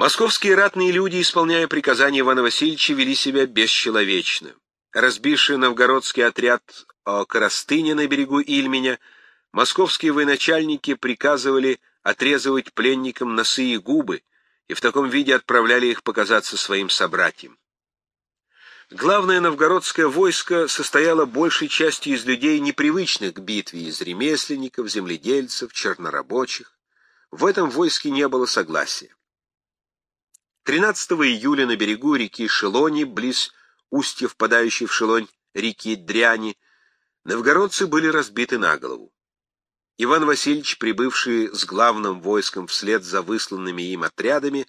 Московские ратные люди, исполняя приказания Ивана Васильевича, вели себя бесчеловечно. Разбивший новгородский отряд о Коростыне на берегу Ильменя, московские военачальники приказывали отрезывать пленникам носы и губы, и в таком виде отправляли их показаться своим собратьям. Главное новгородское войско состояло большей частью из людей, непривычных к битве, из ремесленников, земледельцев, чернорабочих. В этом войске не было согласия. 13 июля на берегу реки Шелони, близ устья впадающей в Шелонь реки Дряни, новгородцы были разбиты на голову. Иван Васильевич, прибывший с главным войском вслед за высланными им отрядами,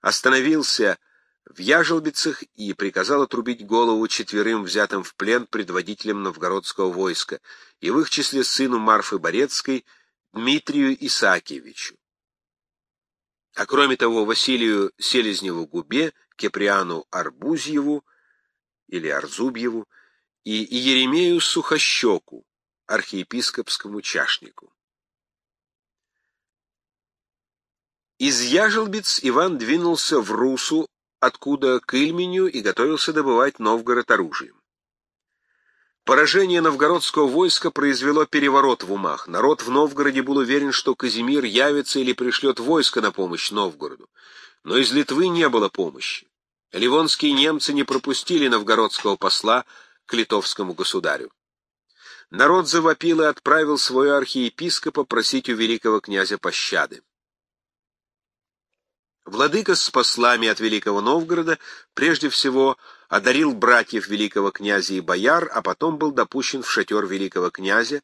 остановился в Яжелбицах и приказал отрубить голову четверым взятым в плен предводителям новгородского войска, и в их числе сыну Марфы Борецкой Дмитрию Исаакиевичу. А кроме того, Василию Селезневу-Губе, Кеприану Арбузьеву или Арзубьеву и Еремею Сухощеку, архиепископскому чашнику. Из Яжелбиц Иван двинулся в Русу, откуда к Ильменю и готовился добывать Новгород оружием. Поражение новгородского войска произвело переворот в умах. Народ в Новгороде был уверен, что Казимир явится или пришлет войско на помощь Новгороду. Но из Литвы не было помощи. Ливонские немцы не пропустили новгородского посла к литовскому государю. Народ завопил и отправил своего архиепископа просить у великого князя пощады. Владыка с послами от Великого Новгорода прежде всего одарил братьев великого князя и бояр, а потом был допущен в шатер великого князя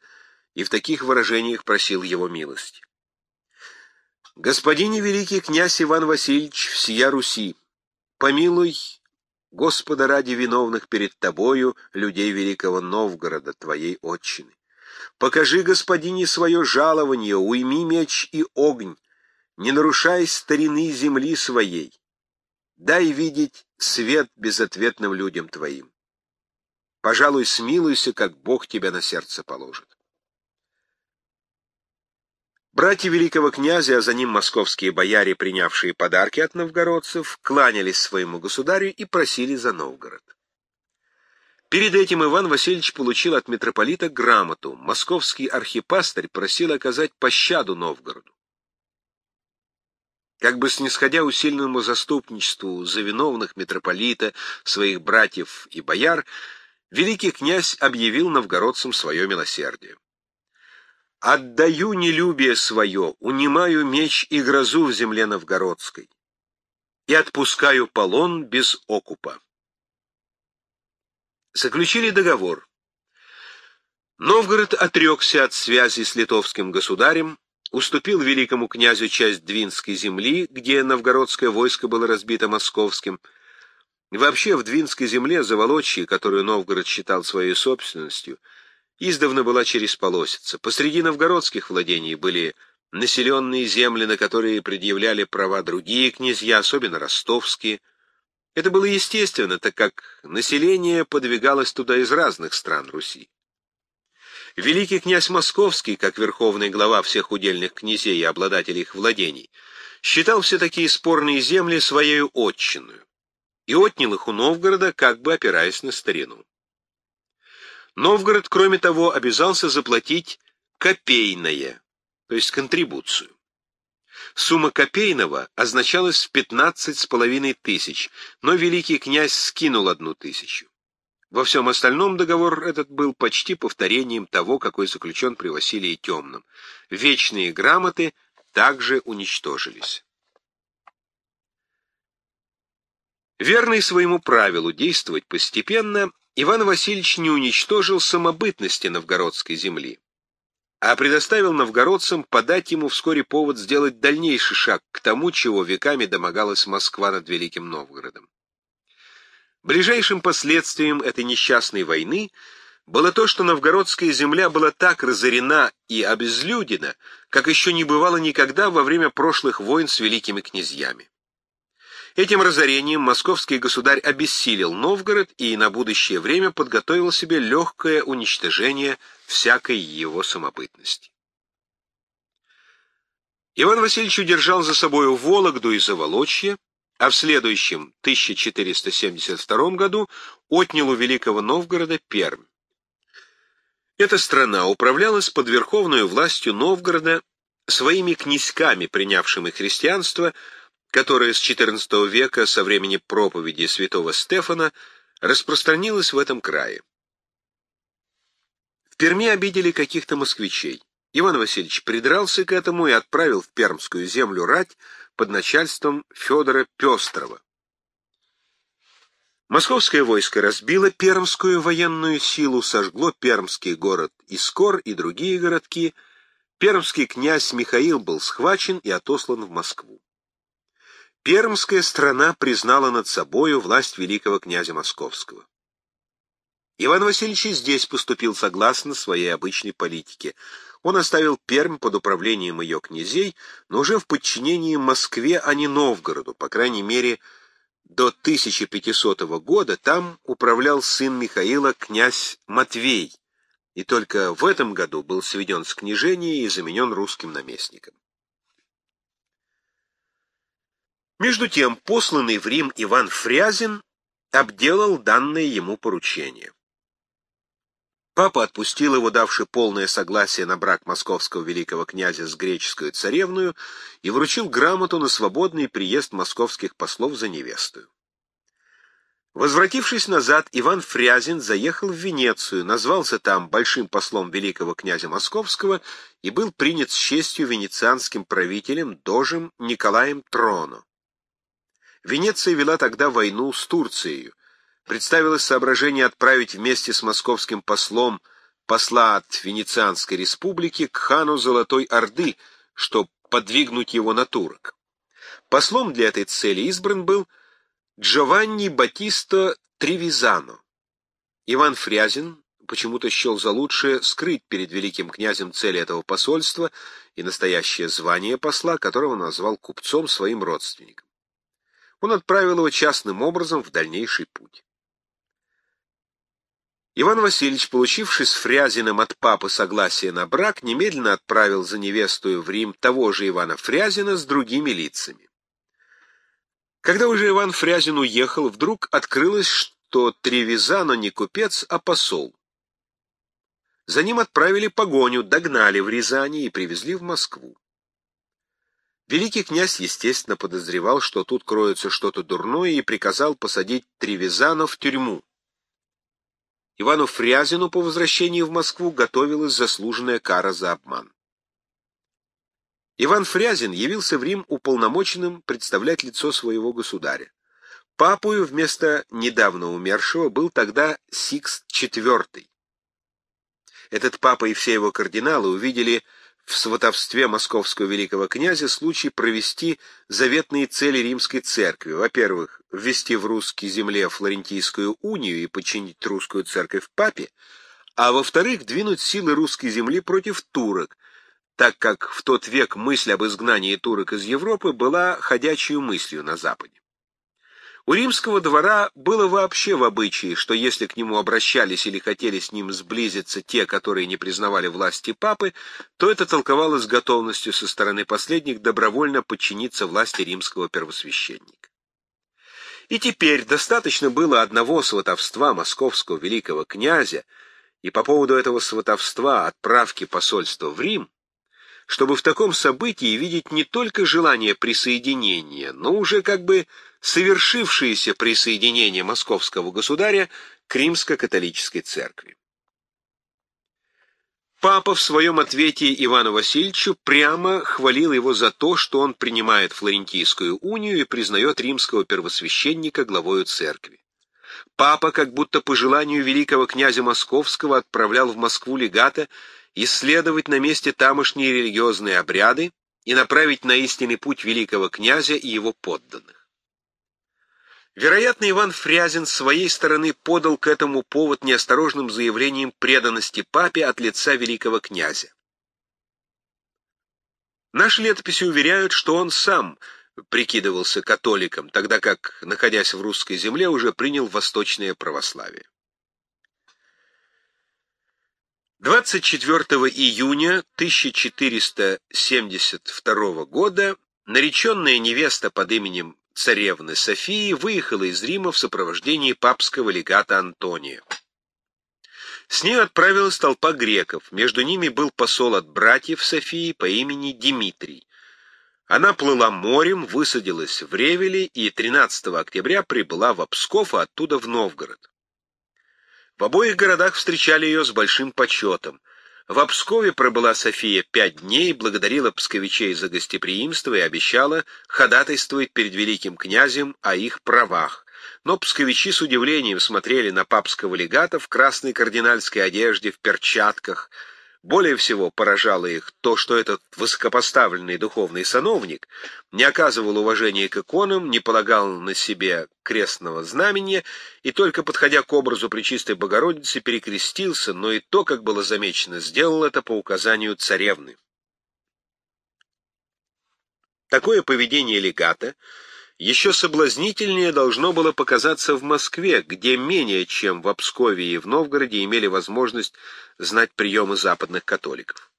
и в таких выражениях просил его милости. «Господине великий князь Иван Васильевич всея Руси, помилуй Господа ради виновных перед тобою, людей великого Новгорода, твоей отчины. Покажи, господине, свое жалование, уйми меч и огонь, не нарушай старины земли своей. Дай видеть свет безответным людям твоим. Пожалуй, смилуйся, как Бог тебя на сердце положит. Братья великого князя, а за ним московские бояре, принявшие подарки от новгородцев, кланялись своему государю и просили за Новгород. Перед этим Иван Васильевич получил от митрополита грамоту. Московский архипастырь просил оказать пощаду Новгороду. Как бы снисходя усиленному заступничеству за виновных митрополита, своих братьев и бояр, великий князь объявил новгородцам свое милосердие. «Отдаю нелюбие свое, унимаю меч и грозу в земле новгородской, и отпускаю полон без окупа». Заключили договор. Новгород отрекся от связи с литовским государем, уступил великому князю часть Двинской земли, где новгородское войско было разбито московским. Вообще в Двинской земле, Заволочье, которую Новгород считал своей собственностью, издавна была через полосица. Посреди новгородских владений были населенные земли, на которые предъявляли права другие князья, особенно ростовские. Это было естественно, так как население подвигалось туда из разных стран Руси. Великий князь Московский, как верховный глава всех удельных князей и обладателей их владений, считал все такие спорные земли своей отчинную и отнял их у Новгорода, как бы опираясь на старину. Новгород, кроме того, обязался заплатить копейное, то есть контрибуцию. Сумма копейного означалась в пятнадцать с половиной тысяч, но великий князь скинул одну тысячу. Во всем остальном договор этот был почти повторением того, какой заключен при Василии Темном. Вечные грамоты также уничтожились. Верный своему правилу действовать постепенно, Иван Васильевич не уничтожил самобытности новгородской земли, а предоставил новгородцам подать ему вскоре повод сделать дальнейший шаг к тому, чего веками домогалась Москва над Великим Новгородом. Ближайшим последствием этой несчастной войны было то, что новгородская земля была так разорена и обезлюдена, как еще не бывало никогда во время прошлых войн с великими князьями. Этим разорением московский государь обессилил Новгород и на будущее время подготовил себе легкое уничтожение всякой его самобытности. Иван Васильевич удержал за собою Вологду и Заволочье, а в следующем, 1472 году, отнял у Великого Новгорода Пермь. Эта страна управлялась под верховную властью Новгорода своими князьками, принявшими христианство, которое с XIV века, со времени проповеди святого Стефана, распространилось в этом крае. В Перми обидели каких-то москвичей. Иван Васильевич придрался к этому и отправил в Пермскую землю рать под начальством Федора Пестрова. Московское войско разбило пермскую военную силу, сожгло пермский город Искор и другие городки. Пермский князь Михаил был схвачен и отослан в Москву. Пермская страна признала над собою власть великого князя Московского. Иван Васильевич здесь поступил согласно своей обычной политике. Он оставил Пермь под управлением ее князей, но уже в подчинении Москве, а не Новгороду, по крайней мере, до 1500 года там управлял сын Михаила князь Матвей, и только в этом году был сведен с княжения и заменен русским наместником. Между тем, посланный в Рим Иван Фрязин обделал данное ему поручение. Папа отпустил его, давший полное согласие на брак московского великого князя с греческую царевную, и вручил грамоту на свободный приезд московских послов за невестою. Возвратившись назад, Иван Фрязин заехал в Венецию, назвался там большим послом великого князя Московского и был принят с честью венецианским правителем, дожем Николаем Троно. Венеция вела тогда войну с Турцией, представилось соображение отправить вместе с московским послом посла от Венецианской республики к хану Золотой Орды, чтобы подвигнуть его на турок. Послом для этой цели избран был Джованни Батисто Тревизано. Иван Фрязин почему-то счел за лучшее скрыть перед великим князем цели этого посольства и настоящее звание посла, которого назвал купцом своим родственником. Он отправил его частным образом в дальнейший путь. Иван Васильевич, получивший с Фрязиным от папы согласие на брак, немедленно отправил за невестую в Рим того же Ивана Фрязина с другими лицами. Когда уже Иван Фрязин уехал, вдруг открылось, что Тревизано не купец, а посол. За ним отправили погоню, догнали в Рязани и привезли в Москву. Великий князь, естественно, подозревал, что тут кроется что-то дурное, и приказал посадить Тревизано в тюрьму. Ивану Фрязину по возвращении в Москву готовилась заслуженная кара за обман. Иван Фрязин явился в Рим уполномоченным представлять лицо своего государя. Папою вместо недавно умершего был тогда Сикс IV. Этот папа и все его кардиналы увидели в сватовстве московского великого князя случай провести заветные цели римской церкви. Во-первых, ввести в русские земле Флорентийскую унию и подчинить русскую церковь папе, а во-вторых, двинуть силы русской земли против турок, так как в тот век мысль об изгнании турок из Европы была ходячей мыслью на Западе. У римского двора было вообще в обычае, что если к нему обращались или хотели с ним сблизиться те, которые не признавали власти папы, то это толковалось готовностью со стороны последних добровольно подчиниться власти римского первосвященника. И теперь достаточно было одного сватовства московского великого князя, и по поводу этого сватовства отправки посольства в Рим, чтобы в таком событии видеть не только желание присоединения, но уже как бы совершившееся присоединение московского государя к римско-католической церкви. Папа в своем ответе Ивану Васильевичу прямо хвалил его за то, что он принимает Флорентийскую унию и признает римского первосвященника главою церкви. Папа, как будто по желанию великого князя Московского, отправлял в Москву легата исследовать на месте тамошние религиозные обряды и направить на истинный путь великого князя и его подданных. Вероятно, Иван Фрязин с своей стороны подал к этому повод неосторожным заявлением преданности папе от лица великого князя. Наши летописи уверяют, что он сам прикидывался католиком, тогда как, находясь в русской земле, уже принял восточное православие. 24 июня 1472 года нареченная невеста под именем царевны Софии выехала из Рима в сопровождении папского легата Антония. С ней отправилась толпа греков, между ними был посол от братьев Софии по имени Димитрий. Она плыла морем, высадилась в Ревеле и 13 октября прибыла в Псков, а оттуда в Новгород. В обоих городах встречали ее с большим почетом. В Пскове пробыла София пять дней, благодарила псковичей за гостеприимство и обещала ходатайствовать перед великим князем о их правах. Но псковичи с удивлением смотрели на папского легата в красной кардинальской одежде, в перчатках, более всего поражало их то, что этот высокопоставленный духовный сановник не оказывал уважения к иконам, не полагал на себе крестного знамения и только подходя к образу Пречистой Богородицы перекрестился, но и то, как было замечено, сделал это по указанию царевны. Такое поведение легата еще соблазнительнее должно было показаться в Москве, где менее чем в Пскове и в Новгороде имели возможность знать приемы западных католиков.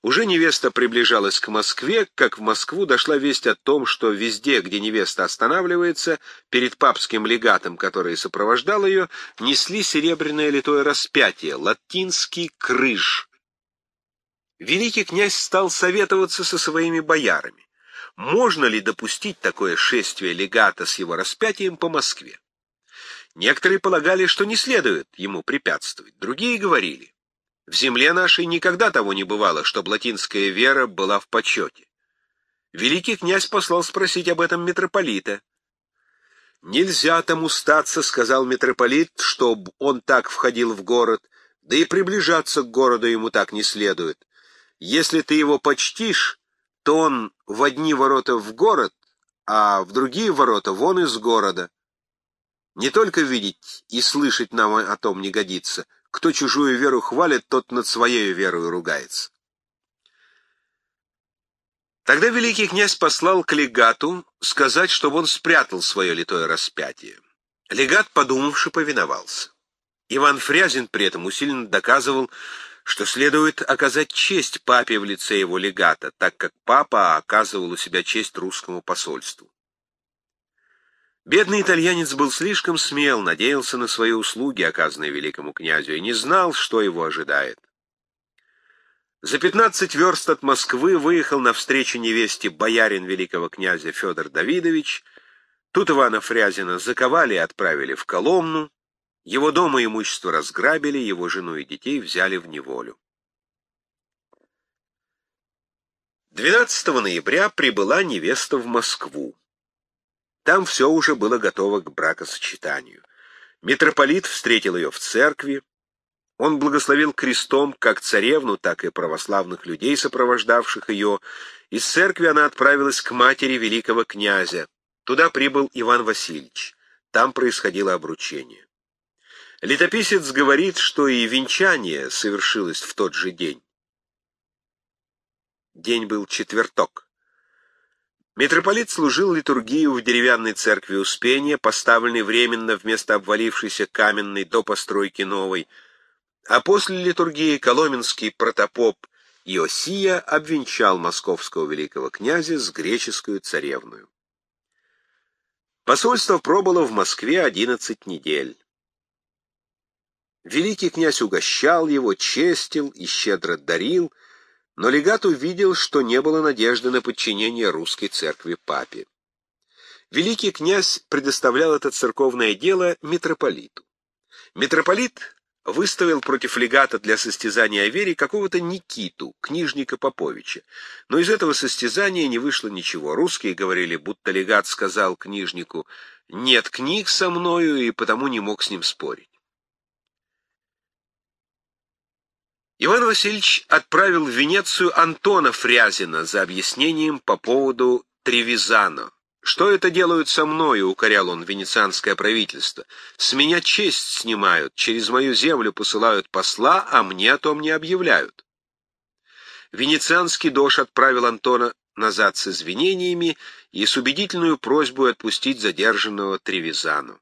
Уже невеста приближалась к Москве, как в Москву дошла весть о том, что везде, где невеста останавливается, перед папским легатом, который сопровождал ее, несли серебряное литое распятие, латинский крыж. Великий князь стал советоваться со своими боярами можно ли допустить такое шествие легата с его распятием по Москве. Некоторые полагали, что не следует ему препятствовать, другие говорили, в земле нашей никогда того не бывало, чтобы латинская вера была в почете. Великий князь послал спросить об этом митрополита. «Нельзя тому статься», — сказал митрополит, — «чтоб он так входил в город, да и приближаться к городу ему так не следует. Если ты его почтишь, то он в одни ворота в город, а в другие ворота вон из города. Не только видеть и слышать нам о том не годится. Кто чужую веру хвалит, тот над своей верой ругается. Тогда великий князь послал к легату сказать, чтобы он спрятал свое литое распятие. Легат, подумавши, повиновался. Иван Фрязин при этом усиленно доказывал, что следует оказать честь папе в лице его легата, так как папа оказывал у себя честь русскому посольству. Бедный итальянец был слишком смел, надеялся на свои услуги, оказанные великому князю, и не знал, что его ожидает. За пятнадцать верст от Москвы выехал навстречу невесте боярин великого князя Федор Давидович. Тут Ивана Фрязина заковали и отправили в Коломну, его дом и имущество разграбили, его жену и детей взяли в неволю. 12 ноября прибыла невеста в Москву. Там все уже было готово к бракосочетанию. Митрополит встретил ее в церкви. Он благословил крестом как царевну, так и православных людей, сопровождавших ее. Из церкви она отправилась к матери великого князя. Туда прибыл Иван Васильевич. Там происходило обручение. Летописец говорит, что и венчание совершилось в тот же день. День был четверток. Митрополит служил литургию в деревянной церкви Успения, поставленной временно вместо обвалившейся каменной до постройки новой, а после литургии коломенский протопоп Иосия обвенчал московского великого князя с греческую царевную. Посольство пробыло в Москве одиннадцать недель. Великий князь угощал его, честил и щедро дарил, но легат увидел, что не было надежды на подчинение русской церкви папе. Великий князь предоставлял это церковное дело митрополиту. Митрополит выставил против легата для состязания о вере какого-то Никиту, книжника Поповича. Но из этого состязания не вышло ничего. Русские говорили, будто легат сказал книжнику «нет книг со мною» и потому не мог с ним спорить. Иван Васильевич отправил в Венецию Антона Фрязина за объяснением по поводу Тревизано. «Что это делают со мною?» — укорял он венецианское правительство. «С меня честь снимают, через мою землю посылают посла, а мне о том не объявляют». Венецианский дож отправил Антона назад с извинениями и с убедительной просьбой отпустить задержанного Тревизано.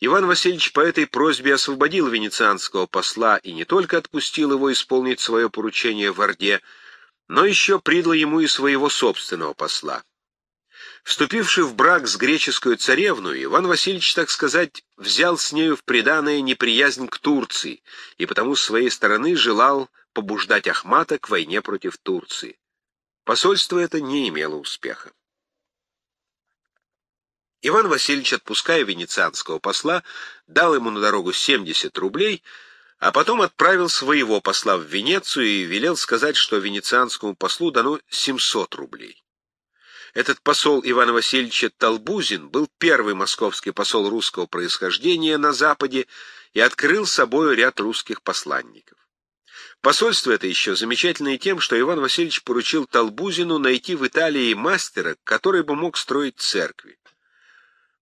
Иван Васильевич по этой просьбе освободил венецианского посла и не только отпустил его исполнить свое поручение в Орде, но еще придал ему и своего собственного посла. Вступивший в брак с греческую царевну, Иван Васильевич, так сказать, взял с нею в приданое неприязнь к Турции и потому с своей стороны желал побуждать Ахмата к войне против Турции. Посольство это не имело успеха. Иван Васильевич, отпуская венецианского посла, дал ему на дорогу 70 рублей, а потом отправил своего посла в Венецию и велел сказать, что венецианскому послу дано 700 рублей. Этот посол Ивана Васильевича Толбузин был первый московский посол русского происхождения на Западе и открыл собою ряд русских посланников. Посольство это еще замечательное тем, что Иван Васильевич поручил Толбузину найти в Италии мастера, который бы мог строить церкви.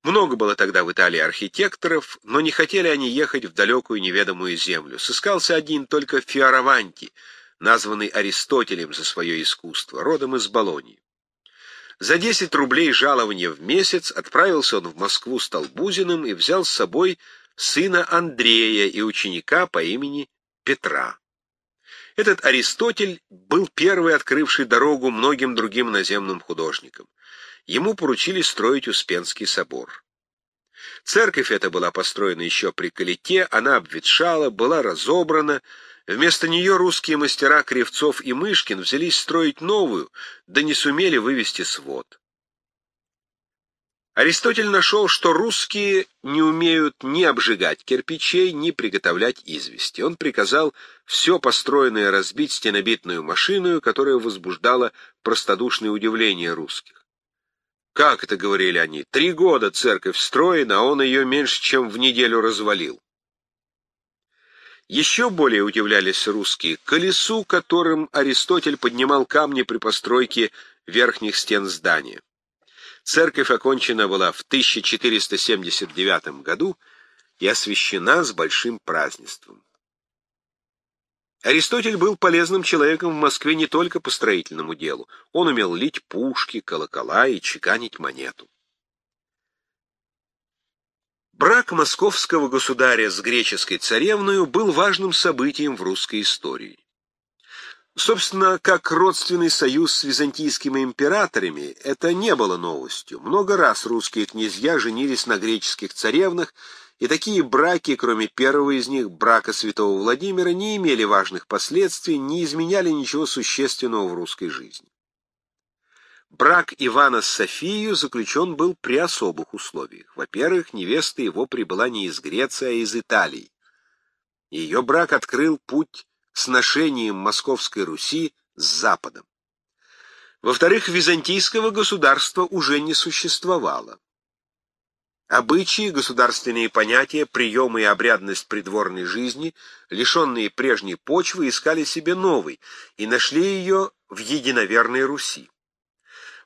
Много было тогда в Италии архитекторов, но не хотели они ехать в далекую неведомую землю. Сыскался один только Фиораванти, названный Аристотелем за свое искусство, родом из Болонии. За 10 рублей жалования в месяц отправился он в Москву с Толбузиным и взял с собой сына Андрея и ученика по имени Петра. Этот Аристотель был первый открывший дорогу многим другим наземным художникам. Ему поручили строить Успенский собор. Церковь эта была построена еще при Калите, она обветшала, была разобрана. Вместо нее русские мастера Кривцов и Мышкин взялись строить новую, да не сумели вывести свод. Аристотель нашел, что русские не умеют ни обжигать кирпичей, ни приготовлять извести. Он приказал все построенное разбить стенобитную машину, которая возбуждала простодушное удивление русских. Как это, говорили они, три года церковь строена, а он ее меньше, чем в неделю развалил. Еще более удивлялись русские колесу, которым Аристотель поднимал камни при постройке верхних стен здания. Церковь окончена была в 1479 году и освящена с большим празднеством. Аристотель был полезным человеком в Москве не только по строительному делу. Он умел лить пушки, колокола и чеканить монету. Брак московского государя с греческой царевною был важным событием в русской истории. Собственно, как родственный союз с византийскими императорами, это не было новостью. Много раз русские князья женились на греческих царевнах, и такие браки, кроме первого из них, брака святого Владимира, не имели важных последствий, не изменяли ничего существенного в русской жизни. Брак Ивана с Софией заключен был при особых условиях. Во-первых, невеста его прибыла не из Греции, а из Италии. Ее брак открыл путь сношением Московской Руси с Западом. Во-вторых, византийского государства уже не существовало. Обычаи, государственные понятия, приемы и обрядность придворной жизни, лишенные прежней почвы, искали себе новой и нашли ее в единоверной Руси.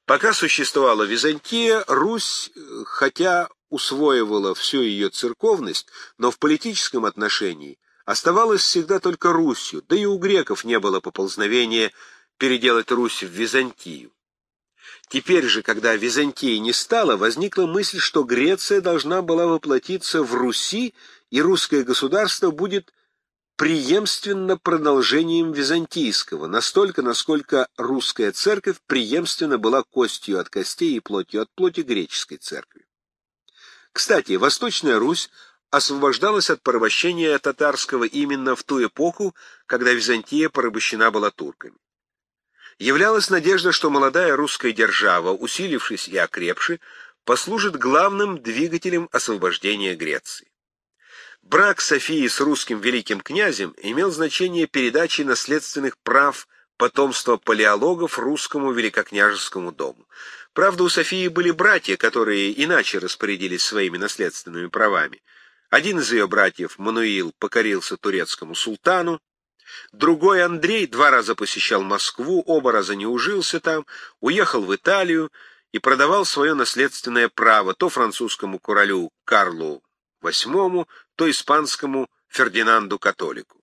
Пока существовала Византия, Русь, хотя усвоивала всю ее церковность, но в политическом отношении оставалась всегда только Русью, да и у греков не было поползновения переделать Русь в Византию. Теперь же, когда Византии не стало, возникла мысль, что Греция должна была воплотиться в Руси, и русское государство будет преемственно продолжением византийского, настолько, насколько русская церковь преемственно была костью от костей и плотью от плоти греческой церкви. Кстати, Восточная Русь освобождалась от порабощения татарского именно в ту эпоху, когда Византия порабощена была турками являлась надежда, что молодая русская держава, усилившись и окрепши, послужит главным двигателем освобождения Греции. Брак Софии с русским великим князем имел значение передачи наследственных прав потомства палеологов русскому великокняжескому дому. Правда, у Софии были братья, которые иначе распорядились своими наследственными правами. Один из ее братьев, Мануил, покорился турецкому султану, Другой Андрей два раза посещал Москву, оба раза не ужился там, уехал в Италию и продавал свое наследственное право то французскому королю Карлу VIII, то испанскому Фердинанду Католику.